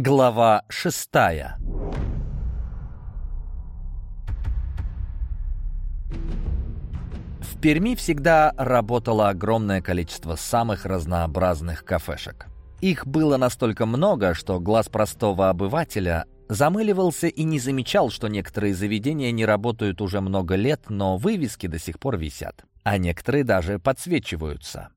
Глава шестая В Перми всегда работало огромное количество самых разнообразных кафешек. Их было настолько много, что глаз простого обывателя замыливался и не замечал, что некоторые заведения не работают уже много лет, но вывески до сих пор висят, а некоторые даже подсвечиваются.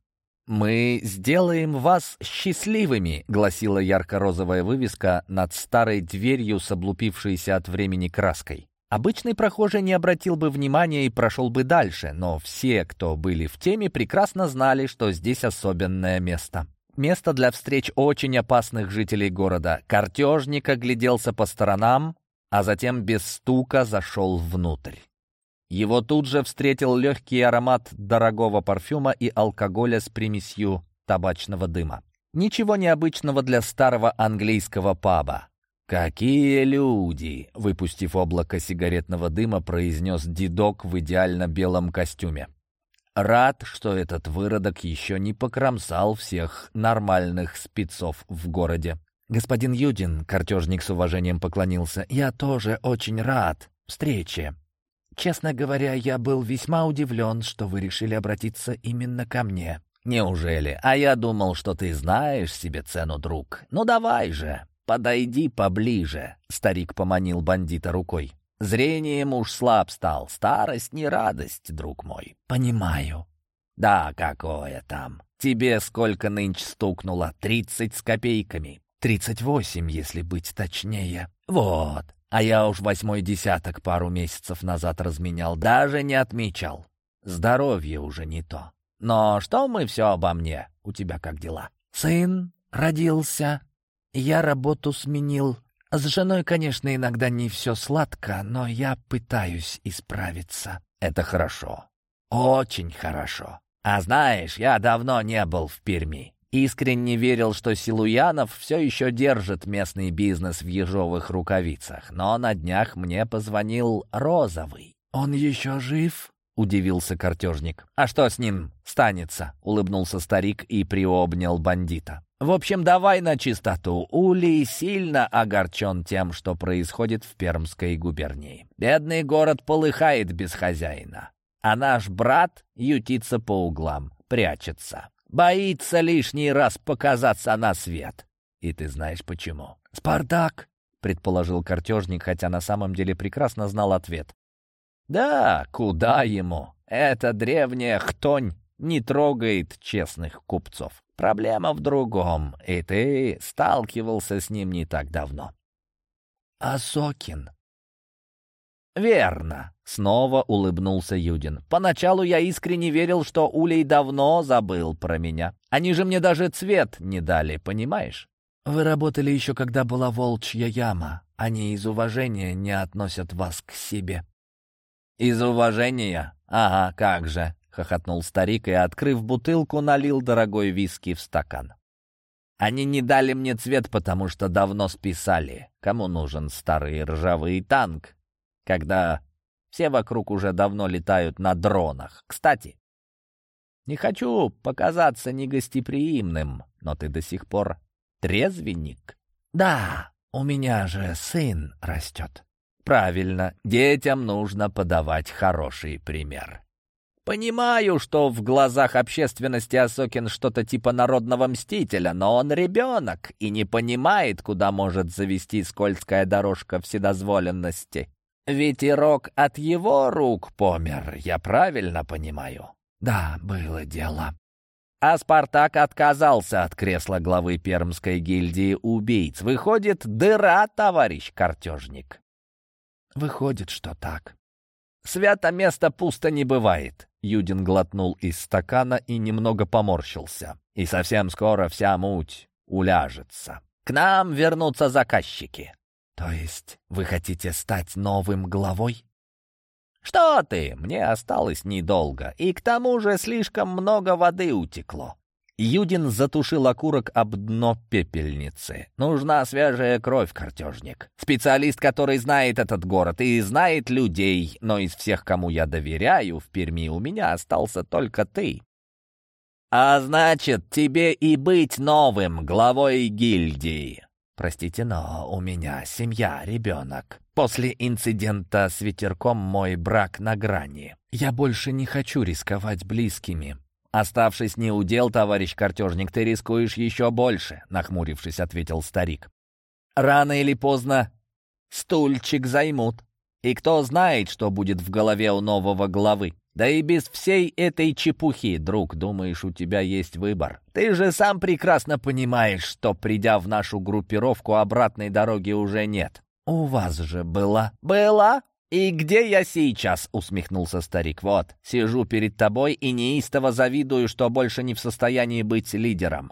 «Мы сделаем вас счастливыми», — гласила ярко-розовая вывеска над старой дверью с облупившейся от времени краской. Обычный прохожий не обратил бы внимания и прошел бы дальше, но все, кто были в теме, прекрасно знали, что здесь особенное место. Место для встреч очень опасных жителей города. Картежник огляделся по сторонам, а затем без стука зашел внутрь. Его тут же встретил легкий аромат дорогого парфюма и алкоголя с примесью табачного дыма. Ничего необычного для старого английского паба. «Какие люди!» — выпустив облако сигаретного дыма, произнес дедок в идеально белом костюме. «Рад, что этот выродок еще не покромсал всех нормальных спецов в городе». «Господин Юдин», — картежник с уважением поклонился, — «я тоже очень рад встрече. Честно говоря, я был весьма удивлен, что вы решили обратиться именно ко мне». «Неужели? А я думал, что ты знаешь себе цену, друг. Ну давай же, подойди поближе», — старик поманил бандита рукой. «Зрением уж слаб стал. Старость не радость, друг мой». «Понимаю». «Да, какое там. Тебе сколько нынче стукнуло? Тридцать с копейками». «Тридцать восемь, если быть точнее». «Вот. А я уж восьмой десяток пару месяцев назад разменял, даже не отмечал. Здоровье уже не то. Но что мы все обо мне? У тебя как дела? Сын родился. Я работу сменил. С женой, конечно, иногда не все сладко, но я пытаюсь исправиться. Это хорошо. Очень хорошо. А знаешь, я давно не был в Перми. Искренне верил, что Силуянов все еще держит местный бизнес в ежовых рукавицах, но на днях мне позвонил Розовый. «Он еще жив?» — удивился картежник. «А что с ним станется?» — улыбнулся старик и приобнял бандита. «В общем, давай на чистоту. Улей сильно огорчен тем, что происходит в Пермской губернии. Бедный город полыхает без хозяина, а наш брат ютится по углам, прячется. Боится лишний раз показаться на свет. И ты знаешь почему. «Спартак!» — предположил картежник, хотя на самом деле прекрасно знал ответ. «Да, куда ему? Эта древняя хтонь не трогает честных купцов. Проблема в другом, и ты сталкивался с ним не так давно». «А Сокин?» «Верно», — снова улыбнулся Юдин. «Поначалу я искренне верил, что Улей давно забыл про меня. Они же мне даже цвет не дали, понимаешь?» «Вы работали еще, когда была волчья яма. Они из уважения не относят вас к себе». «Из уважения? Ага, как же!» — хохотнул старик и, открыв бутылку, налил дорогой виски в стакан. «Они не дали мне цвет, потому что давно списали. Кому нужен старый ржавый танк, когда все вокруг уже давно летают на дронах. Кстати, не хочу показаться негостеприимным, но ты до сих пор трезвенник. Да, у меня же сын растет. Правильно, детям нужно подавать хороший пример. Понимаю, что в глазах общественности Осокин что-то типа народного мстителя, но он ребенок и не понимает, куда может завести скользкая дорожка вседозволенности. Ветерок от его рук помер, я правильно понимаю? Да, было дело. А Спартак отказался от кресла главы Пермской гильдии убийц. Выходит, дыра, товарищ картежник. Выходит, что так. Свято место пусто не бывает. Юдин глотнул из стакана и немного поморщился. И совсем скоро вся муть уляжется. К нам вернутся заказчики. «То есть вы хотите стать новым главой?» «Что ты? Мне осталось недолго, и к тому же слишком много воды утекло». Юдин затушил окурок об дно пепельницы. «Нужна свежая кровь, картежник. Специалист, который знает этот город и знает людей, но из всех, кому я доверяю, в Перми у меня остался только ты. А значит, тебе и быть новым главой гильдии». Простите, но у меня семья, ребенок. После инцидента с ветерком мой брак на грани. Я больше не хочу рисковать близкими. Оставшись не у дел, товарищ картежник, ты рискуешь еще больше, нахмурившись, ответил старик. Рано или поздно стульчик займут. И кто знает, что будет в голове у нового главы. Да и без всей этой чепухи, друг, думаешь, у тебя есть выбор. Ты же сам прекрасно понимаешь, что, придя в нашу группировку, обратной дороги уже нет. У вас же была. Была? «И где я сейчас?» — усмехнулся старик. «Вот, сижу перед тобой и неистово завидую, что больше не в состоянии быть лидером.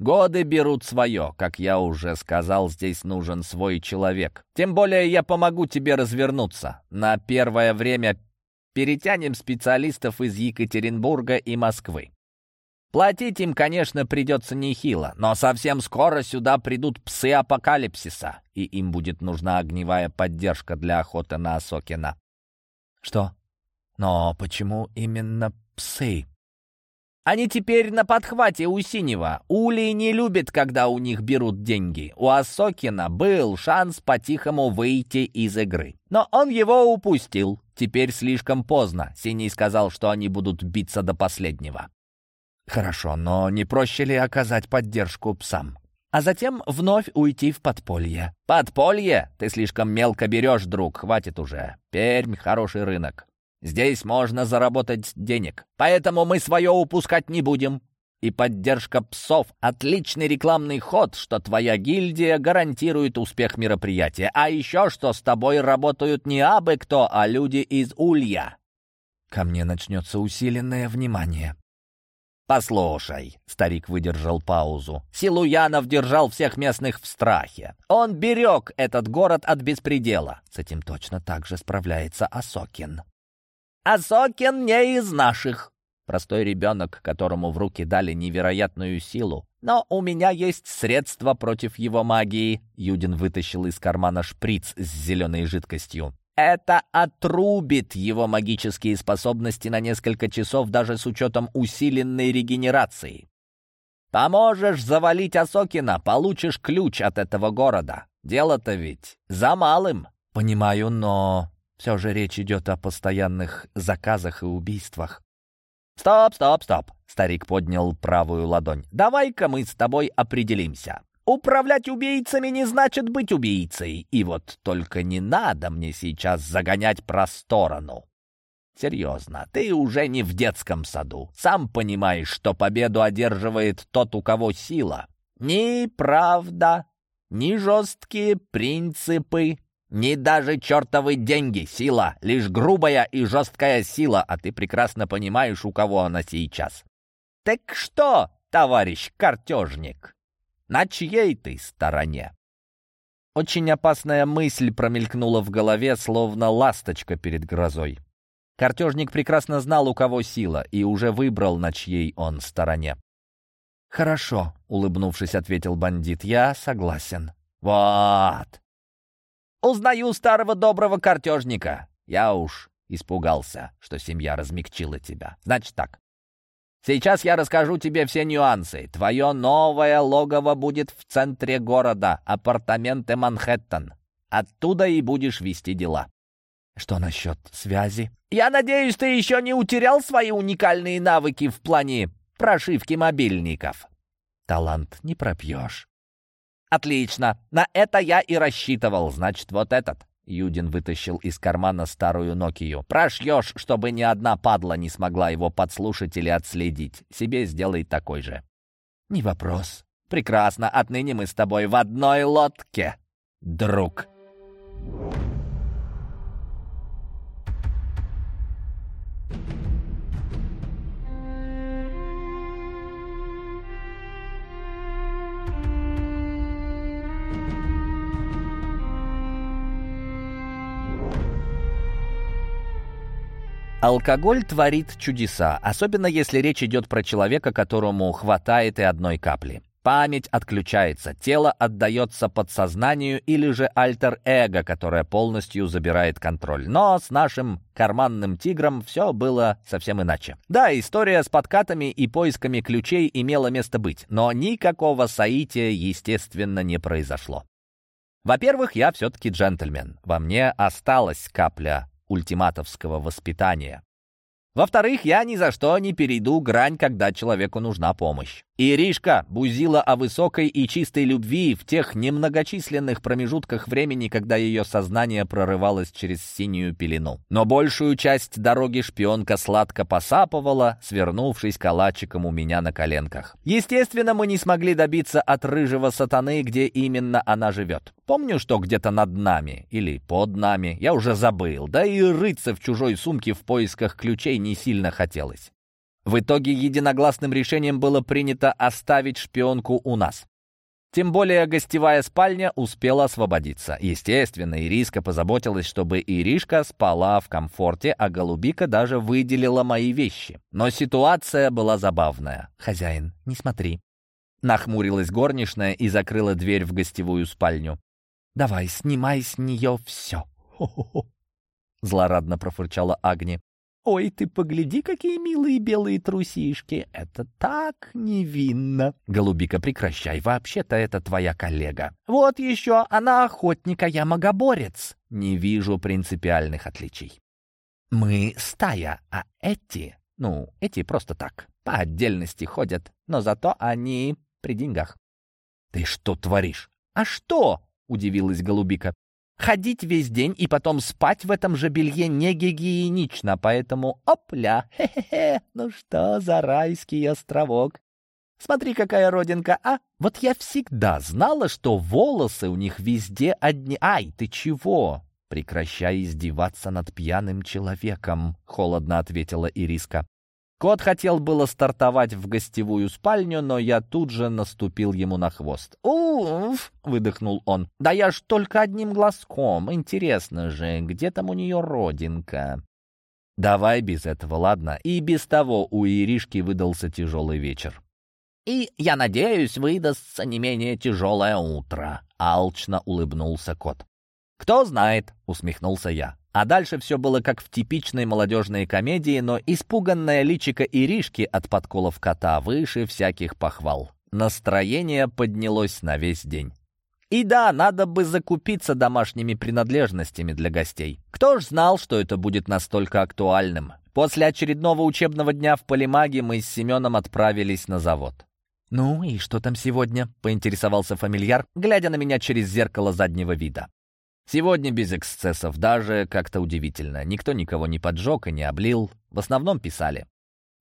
Годы берут свое. Как я уже сказал, здесь нужен свой человек. Тем более я помогу тебе развернуться. На первое время перетянем специалистов из Екатеринбурга и Москвы. Платить им, конечно, придется нехило, но совсем скоро сюда придут псы апокалипсиса, и им будет нужна огневая поддержка для охоты на Осокина. Что? Но почему именно псы? Они теперь на подхвате у Синего. Улей не любит, когда у них берут деньги. У Осокина был шанс по-тихому выйти из игры. Но он его упустил. Теперь слишком поздно. Синий сказал, что они будут биться до последнего. Хорошо, но не проще ли оказать поддержку псам? А затем вновь уйти в подполье. Подполье? Ты слишком мелко берешь, друг, хватит уже. Пермь — хороший рынок. Здесь можно заработать денег. Поэтому мы свое упускать не будем. И поддержка псов — отличный рекламный ход, что твоя гильдия гарантирует успех мероприятия. А еще что с тобой работают не абы кто, а люди из Улья. Ко мне начнется усиленное внимание. «Послушай», — старик выдержал паузу, — «Силуянов держал всех местных в страхе. Он берег этот город от беспредела. С этим точно так же справляется Осокин». «Осокин не из наших», Простой ребенок, которому в руки дали невероятную силу. Но у меня есть средства против его магии. Юдин вытащил из кармана шприц с зеленой жидкостью. Это отрубит его магические способности на несколько часов даже с учетом усиленной регенерации. Поможешь завалить Осокина, получишь ключ от этого города. Дело-то ведь за малым. Понимаю, но все же речь идет о постоянных заказах и убийствах. «Стоп, стоп, стоп!» — старик поднял правую ладонь. «Давай-ка мы с тобой определимся. Управлять убийцами не значит быть убийцей. И вот только не надо мне сейчас загонять про сторону. Серьезно, ты уже не в детском саду. Сам понимаешь, что победу одерживает тот, у кого сила. Ни правда, ни жесткие принципы, ни даже чертовы деньги, сила, лишь грубая и жесткая сила, а ты прекрасно понимаешь, у кого она сейчас. Так что, товарищ картежник? На чьей ты стороне?» Очень опасная мысль промелькнула в голове, словно ласточка перед грозой. Картежник прекрасно знал, у кого сила, и уже выбрал, на чьей он стороне. «Хорошо», — улыбнувшись, ответил бандит, — «я согласен». «Вот!» «Узнаю старого доброго картежника. Я уж испугался, что семья размягчила тебя. Значит так, Сейчас я расскажу тебе все нюансы. Твое новое логово будет в центре города, апартаменты Манхэттен. Оттуда и будешь вести дела. Что насчет связи? Я надеюсь, ты еще не утерял свои уникальные навыки в плане прошивки мобильников. Талант не пропьешь. Отлично. На это я и рассчитывал. Значит, вот этот. Юдин вытащил из кармана старую Нокию. «Прошьешь, чтобы ни одна падла не смогла его подслушать или отследить. Себе сделай такой же». «Не вопрос. Прекрасно. Отныне мы с тобой в одной лодке, друг». Алкоголь творит чудеса, особенно если речь идет про человека, которому хватает и одной капли. Память отключается, тело отдается подсознанию или же альтер-эго, которое полностью забирает контроль. Но с нашим карманным тигром все было совсем иначе. Да, история с подкатами и поисками ключей имела место быть, но никакого соития, естественно, не произошло. Во-первых, я все-таки джентльмен. Во мне осталась капля ультиматовского воспитания. Во-вторых, я ни за что не перейду грань, когда человеку нужна помощь. Иришка бузила о высокой и чистой любви в тех немногочисленных промежутках времени, когда ее сознание прорывалось через синюю пелену. Но большую часть дороги шпионка сладко посапывала, свернувшись калачиком у меня на коленках. Естественно, мы не смогли добиться от рыжего сатаны, где именно она живет. Помню, что где-то над нами или под нами, я уже забыл, да и рыться в чужой сумке в поисках ключей не сильно хотелось. В итоге единогласным решением было принято оставить шпионку у нас. Тем более гостевая спальня успела освободиться. Естественно, Ириска позаботилась, чтобы Иришка спала в комфорте, а Голубика даже выделила мои вещи. Но ситуация была забавная. «Хозяин, не смотри». Нахмурилась горничная и закрыла дверь в гостевую спальню. «Давай, снимай с нее все». «Хо-хо-хо», — злорадно профырчала Агни. «Ой, ты погляди, какие милые белые трусишки! Это так невинно!» «Голубика, прекращай, вообще-то это твоя коллега». «Вот еще, она охотник, а я магоборец!» «Не вижу принципиальных отличий». «Мы стая, а эти...» «Ну, эти просто так, по отдельности ходят, но зато они при деньгах». «Ты что творишь?» «А что?» — удивилась Голубика. Ходить весь день и потом спать в этом же белье не гигиенично, поэтому опля, хе-хе-хе, ну что за райский островок. Смотри, какая родинка, а? Вот я всегда знала, что волосы у них везде одни. Ай, ты чего? Прекращай издеваться над пьяным человеком, холодно ответила Ириска. Кот хотел было стартовать в гостевую спальню, но я тут же наступил ему на хвост. «Уф!» — выдохнул он. «Да я ж только одним глазком. Интересно же, где там у нее родинка?» «Давай без этого, ладно?» И без того у Иришки выдался тяжелый вечер. «И, я надеюсь, выдастся не менее тяжелое утро», — алчно улыбнулся кот. «Кто знает», — усмехнулся я. А дальше все было как в типичной молодежной комедии, но испуганная личика Иришки от подколов кота выше всяких похвал. Настроение поднялось на весь день. И да, надо бы закупиться домашними принадлежностями для гостей. Кто ж знал, что это будет настолько актуальным? После очередного учебного дня в Полимаге мы с Семеном отправились на завод. «Ну и что там сегодня?» — поинтересовался фамильяр, глядя на меня через зеркало заднего вида. Сегодня без эксцессов, даже как-то удивительно. Никто никого не поджег и не облил. В основном писали.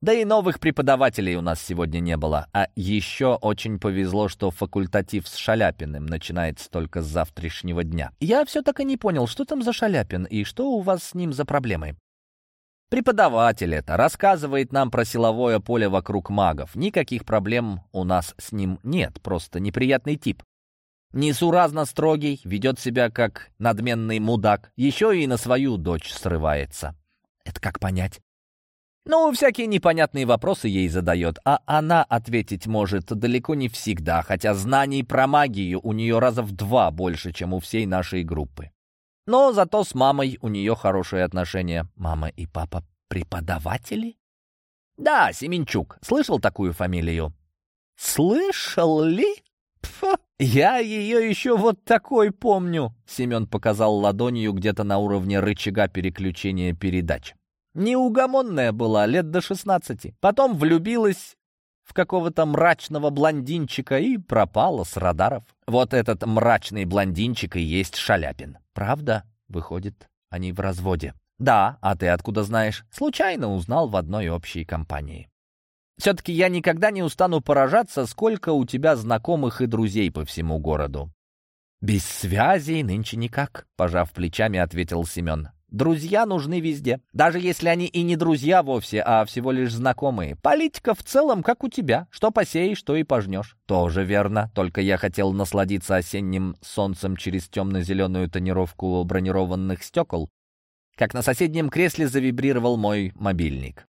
Да и новых преподавателей у нас сегодня не было. А еще очень повезло, что факультатив с Шаляпиным начинается только с завтрашнего дня. Я все так и не понял, что там за Шаляпин и что у вас с ним за проблемы. Преподаватель это рассказывает нам про силовое поле вокруг магов. Никаких проблем у нас с ним нет, просто неприятный тип. Несуразно строгий, ведет себя как надменный мудак, еще и на свою дочь срывается. Это как понять? Ну, всякие непонятные вопросы ей задает, а она ответить может далеко не всегда, хотя знаний про магию у нее раза в два больше, чем у всей нашей группы. Но зато с мамой у нее хорошие отношения. Мама и папа преподаватели? Да, Семенчук. Слышал такую фамилию? Слышал ли? Пф, я ее еще вот такой помню, Семен показал ладонью где-то на уровне рычага переключения передач. Неугомонная была, лет до шестнадцати. Потом влюбилась в какого-то мрачного блондинчика и пропала с радаров. Вот этот мрачный блондинчик и есть Шаляпин. Правда? Выходит, они в разводе. Да, а ты откуда знаешь? Случайно узнал в одной общей компании. Все-таки я никогда не устану поражаться, сколько у тебя знакомых и друзей по всему городу». «Без связи нынче никак», — пожав плечами, ответил Семен. «Друзья нужны везде, даже если они и не друзья вовсе, а всего лишь знакомые. Политика в целом, как у тебя. Что посеешь, то и пожнешь». «Тоже верно, только я хотел насладиться осенним солнцем через темно-зеленую тонировку бронированных стекол, как на соседнем кресле завибрировал мой мобильник.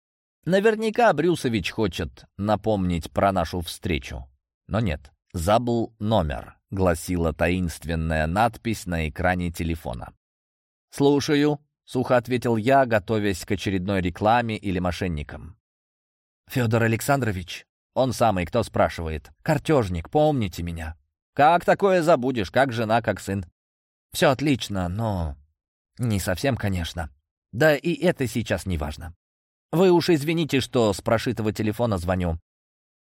Наверняка Брюсович хочет напомнить про нашу встречу. Но нет, «Забыл номер», — гласила таинственная надпись на экране телефона. «Слушаю», — сухо ответил я, готовясь к очередной рекламе или мошенникам. «Федор Александрович, он самый, кто спрашивает. Картежник, помните меня?» «Как такое забудешь? Как жена, как сын?» «Все отлично, но не совсем, конечно. Да и это сейчас не важно. Вы уж извините, что с прошитого телефона звоню.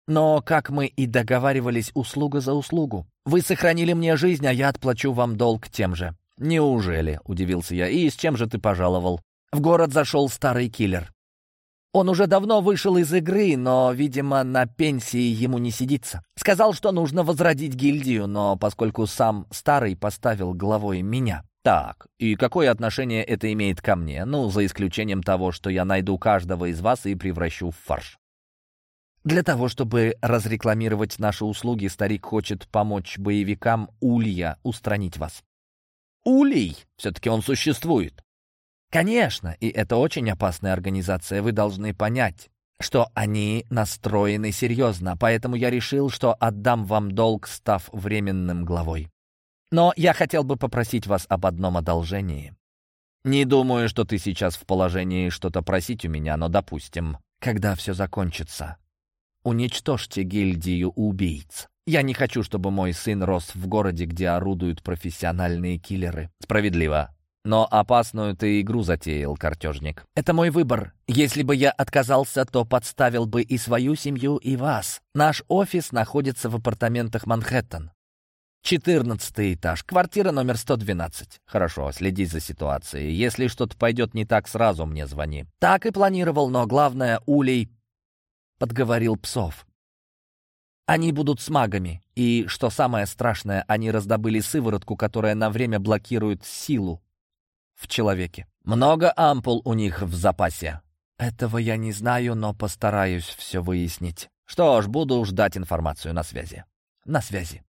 Но, как мы и договаривались, услуга за услугу. Вы сохранили мне жизнь, а я отплачу вам долг тем же». «Неужели?» — удивился я. «И с чем же ты пожаловал?» В город зашел старый киллер. Он уже давно вышел из игры, но, видимо, на пенсии ему не сидится. Сказал, что нужно возродить гильдию, но поскольку сам старый поставил главой меня. Так, и какое отношение это имеет ко мне? Ну, за исключением того, что я найду каждого из вас и превращу в фарш. Для того, чтобы разрекламировать наши услуги, старик хочет помочь боевикам Улья устранить вас. Улей! Все-таки он существует. Конечно, и это очень опасная организация, вы должны понять, что они настроены серьезно, поэтому я решил, что отдам вам долг, став временным главой. Но я хотел бы попросить вас об одном одолжении. Не думаю, что ты сейчас в положении что-то просить у меня, но допустим, когда все закончится, Уничтожьте гильдию убийц. Я не хочу, чтобы мой сын рос в городе, где орудуют профессиональные киллеры. Справедливо. Но опасную ты игру затеял, картежник. Это мой выбор. Если бы я отказался, то подставил бы и свою семью, и вас. Наш офис находится в апартаментах Манхэттен. Четырнадцатый этаж, квартира номер 112. Хорошо, следи за ситуацией. Если что-то пойдет не так, сразу мне звони. Так и планировал, но главное, Улей подговорил псов. Они будут с магами, и, что самое страшное, они раздобыли сыворотку, которая на время блокирует силу в человеке. Много ампул у них в запасе. Этого я не знаю, но постараюсь все выяснить. Что ж, буду ждать информацию на связи. На связи.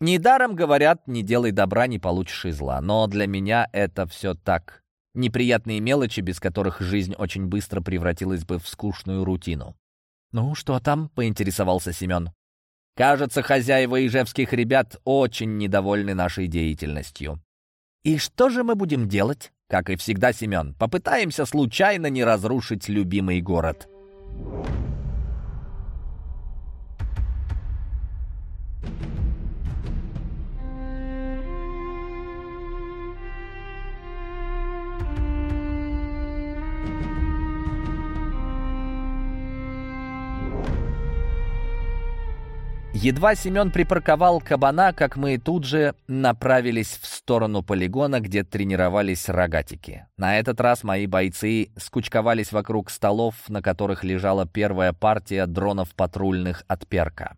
Недаром говорят, не делай добра, не получишь и зла. Но для меня это все так. Неприятные мелочи, без которых жизнь очень быстро превратилась бы в скучную рутину. «Ну, что там?» — поинтересовался Семен. «Кажется, хозяева ижевских ребят очень недовольны нашей деятельностью». «И что же мы будем делать?» «Как и всегда, Семен, попытаемся случайно не разрушить любимый город». Едва Семен припарковал кабана, как мы тут же направились в сторону полигона, где тренировались рогатики. На этот раз мои бойцы скучковались вокруг столов, на которых лежала первая партия дронов патрульных от Перка.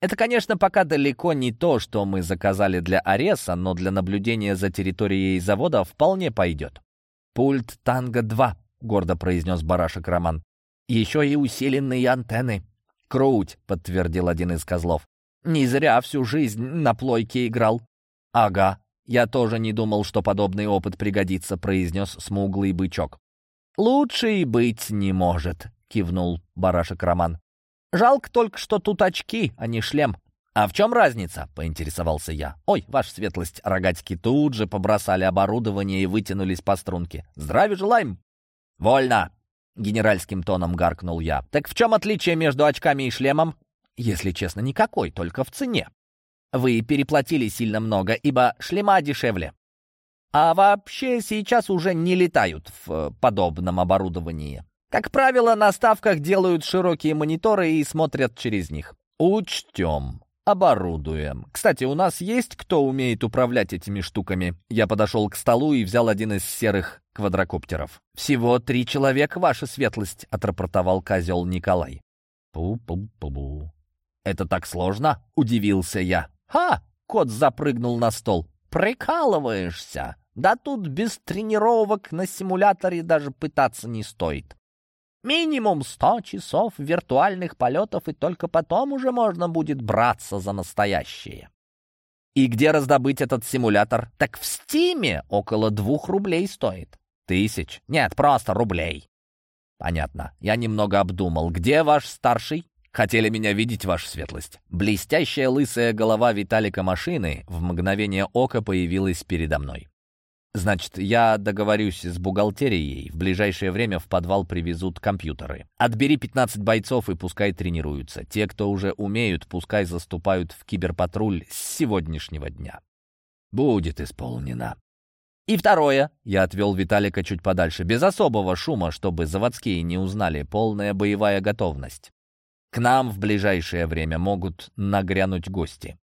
Это, конечно, пока далеко не то, что мы заказали для Ареса, но для наблюдения за территорией завода вполне пойдет. «Пульт Танго-2», — гордо произнес барашек Роман. «Еще и усиленные антенны. «Круть», — подтвердил один из козлов. «Не зря всю жизнь на плойке играл». «Ага, я тоже не думал, что подобный опыт пригодится», — произнес смуглый бычок. «Лучше и быть не может», — кивнул барашек Роман. «Жалко только, что тут очки, а не шлем». «А в чем разница?» — поинтересовался я. «Ой, ваша светлость, рогатики тут же побросали оборудование и вытянулись по струнке. Здравия желаем!» «Вольно!» — генеральским тоном гаркнул я. «Так в чем отличие между очками и шлемом?» «Если честно, никакой, только в цене. Вы переплатили сильно много, ибо шлема дешевле. А вообще сейчас уже не летают в э, подобном оборудовании. Как правило, на ставках делают широкие мониторы и смотрят через них. Учтем. Оборудуем. Кстати, у нас есть кто умеет управлять этими штуками? Я подошел к столу и взял один из серых квадрокоптеров. «Всего три человека, ваша светлость», — отрапортовал козел Николай. «Пу-пу-пу-пу». «Это так сложно?» — удивился я. «Ха!» — кот запрыгнул на стол. «Прикалываешься? Да тут без тренировок на симуляторе даже пытаться не стоит. Минимум сто часов виртуальных полетов, и только потом уже можно будет браться за настоящее. И где раздобыть этот симулятор? Так в Стиме около двух рублей стоит. Тысяч? Нет, просто рублей. Понятно. Я немного обдумал. Где ваш старший? «Хотели меня видеть, ваша светлость?» Блестящая лысая голова Виталика машины в мгновение ока появилась передо мной. Значит, я договорюсь с бухгалтерией. В ближайшее время в подвал привезут компьютеры. Отбери 15 бойцов и пускай тренируются. Те, кто уже умеют, пускай заступают в киберпатруль с сегодняшнего дня. Будет исполнено. И второе, я отвел Виталика чуть подальше, без особого шума, чтобы заводские не узнали, полная боевая готовность. К нам в ближайшее время могут нагрянуть гости.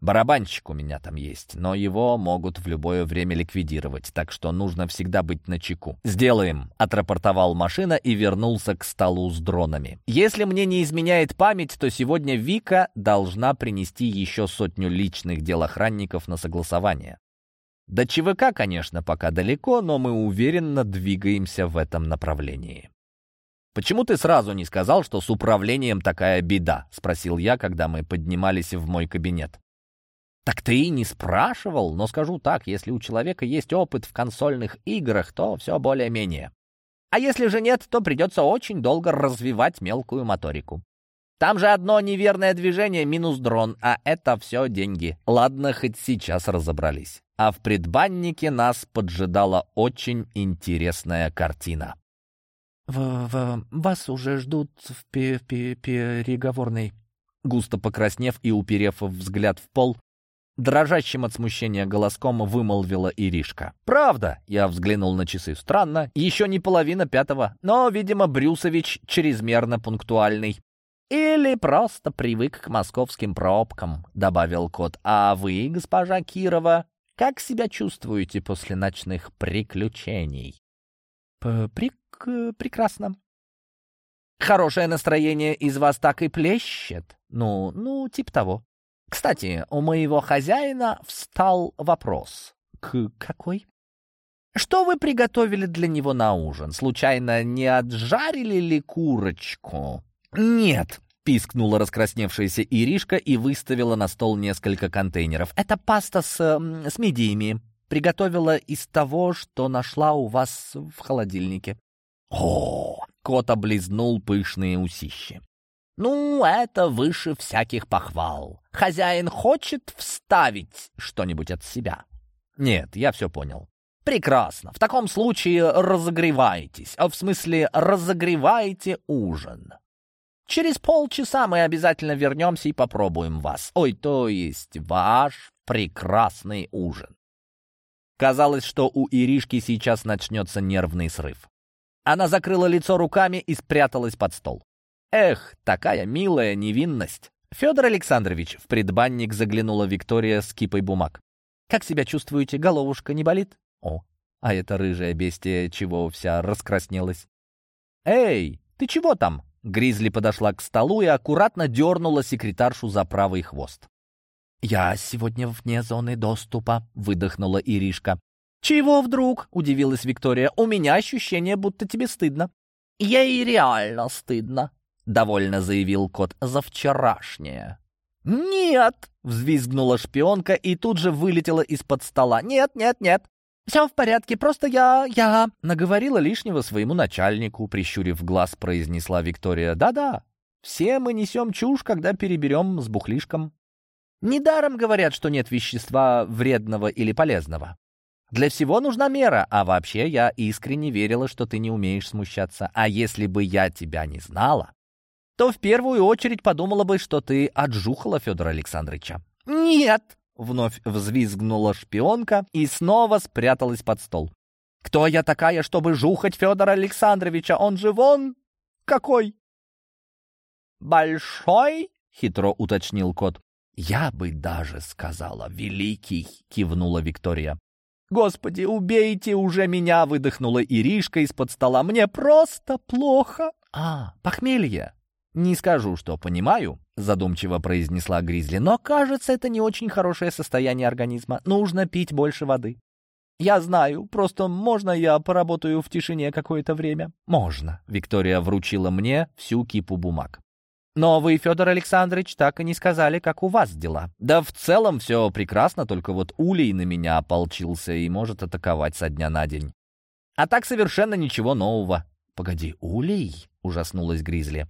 Барабанщик у меня там есть, но его могут в любое время ликвидировать, так что нужно всегда быть на чеку. «Сделаем», — отрапортовал машина и вернулся к столу с дронами. «Если мне не изменяет память, то сегодня Вика должна принести еще сотню личных дел охранников на согласование. До ЧВК, конечно, пока далеко, но мы уверенно двигаемся в этом направлении». «Почему ты сразу не сказал, что с управлением такая беда?» — спросил я, когда мы поднимались в мой кабинет. Так ты и не спрашивал, но скажу так, если у человека есть опыт в консольных играх, то все более-менее. А если же нет, то придется очень долго развивать мелкую моторику. Там же одно неверное движение минус дрон, а это все деньги. Ладно, хоть сейчас разобрались. А в предбаннике нас поджидала очень интересная картина. В, в, «Вас уже ждут в переговорной». Густо покраснев и уперев взгляд в пол, Дрожащим от смущения голоском вымолвила Иришка. «Правда?» — я взглянул на часы. «Странно. Еще не половина пятого. Но, видимо, Брюсович чрезмерно пунктуальный». «Или просто привык к московским пробкам», — добавил кот. «А вы, госпожа Кирова, как себя чувствуете после ночных приключений?» Прик «Прекрасно». «Хорошее настроение из вас так и плещет?» «Ну, ну, типа того». Кстати, у моего хозяина встал вопрос. К какой? Что вы приготовили для него на ужин? Случайно не отжарили ли курочку? Нет, пискнула раскрасневшаяся Иришка и выставила на стол несколько контейнеров. Это паста с, с мидиями. Приготовила из того, что нашла у вас в холодильнике. О, кот облизнул пышные усищи. Ну, это выше всяких похвал. Хозяин хочет вставить что-нибудь от себя. Нет, я все понял. Прекрасно. В таком случае разогревайтесь. В смысле, разогревайте ужин. Через полчаса мы обязательно вернемся и попробуем вас. Ой, то есть ваш прекрасный ужин. Казалось, что у Иришки сейчас начнется нервный срыв. Она закрыла лицо руками и спряталась под стол. Эх, такая милая невинность. Федор Александрович, в предбанник заглянула Виктория с кипой бумаг. Как себя чувствуете? Головушка не болит? О, а эта рыжая бестия чего вся раскраснелась. Эй, ты чего там? Гризли подошла к столу и аккуратно дернула секретаршу за правый хвост. «Я сегодня вне зоны доступа», — выдохнула Иришка. «Чего вдруг?» — удивилась Виктория. «У меня ощущение, будто тебе стыдно». «Ей реально стыдно», — довольно заявил кот, — «за вчерашнее». «Нет!» — взвизгнула шпионка и тут же вылетела из-под стола. «Нет, нет, нет! Все в порядке, просто я... я...» Наговорила лишнего своему начальнику, прищурив глаз, произнесла Виктория. «Да-да, все мы несем чушь, когда переберем с бухлишком. Недаром говорят, что нет вещества вредного или полезного. Для всего нужна мера, а вообще я искренне верила, что ты не умеешь смущаться. А если бы я тебя не знала, то в первую очередь подумала бы, что ты отжухала Федора Александровича. «Нет!» — вновь взвизгнула шпионка и снова спряталась под стол. «Кто я такая, чтобы жухать Федора Александровича? Он же вон какой!» «Большой?» — хитро уточнил кот. «Я бы даже сказала, великий!» — кивнула Виктория. «Господи, убейте уже меня!» — выдохнула Иришка из-под стола. «Мне просто плохо!» «А, похмелье!» «Не скажу, что понимаю», — задумчиво произнесла Гризли, «но, кажется, это не очень хорошее состояние организма. Нужно пить больше воды». «Я знаю, просто можно я поработаю в тишине какое-то время?» «Можно», — Виктория вручила мне всю кипу бумаг. «Но вы, Федор Александрович, так и не сказали, как у вас дела». «Да в целом все прекрасно, только вот Улей на меня ополчился и может атаковать со дня на день». «А так совершенно ничего нового». «Погоди, Улей?» — ужаснулась Гризли.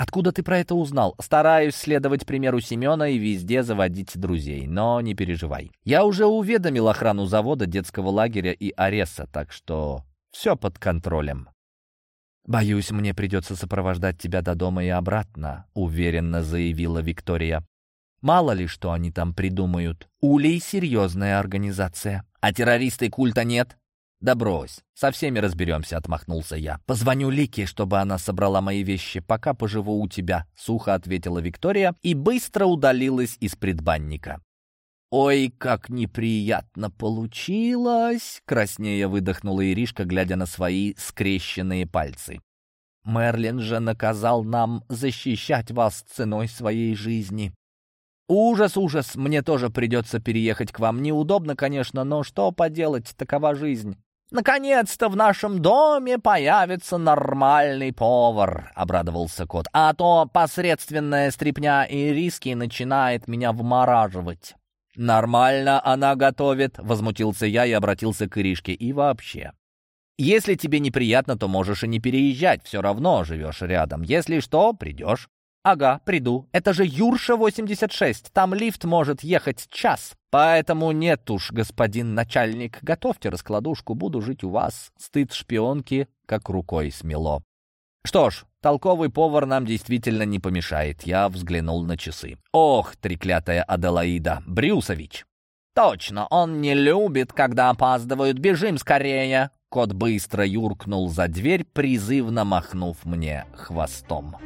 «Откуда ты про это узнал?» «Стараюсь следовать примеру Семена и везде заводить друзей, но не переживай. Я уже уведомил охрану завода, детского лагеря и Ареса, так что все под контролем». «Боюсь, мне придется сопровождать тебя до дома и обратно», — уверенно заявила Виктория. «Мало ли, что они там придумают. Улей — серьезная организация. А террористы культа нет?» «Да брось, со всеми разберемся», — отмахнулся я. «Позвоню Лике, чтобы она собрала мои вещи, пока поживу у тебя», — сухо ответила Виктория и быстро удалилась из предбанника. «Ой, как неприятно получилось!» — краснея выдохнула Иришка, глядя на свои скрещенные пальцы. «Мерлин же наказал нам защищать вас ценой своей жизни. Ужас, ужас, мне тоже придется переехать к вам. Неудобно, конечно, но что поделать, такова жизнь». «Наконец-то в нашем доме появится нормальный повар», — обрадовался кот. «А то посредственная стрипня и риски начинает меня вмораживать». «Нормально она готовит», — возмутился я и обратился к Иришке. «И вообще, если тебе неприятно, то можешь и не переезжать, все равно живешь рядом. Если что, придешь». «Ага, приду. Это же Юрша-86. Там лифт может ехать час. Поэтому нет уж, господин начальник. Готовьте раскладушку, буду жить у вас. Стыд шпионки как рукой смело». Что ж, толковый повар нам действительно не помешает. Я взглянул на часы. Ох, треклятая Аделаида, Брюсович. Точно, он не любит, когда опаздывают. Бежим скорее. Кот быстро юркнул за дверь, призывно махнув мне хвостом.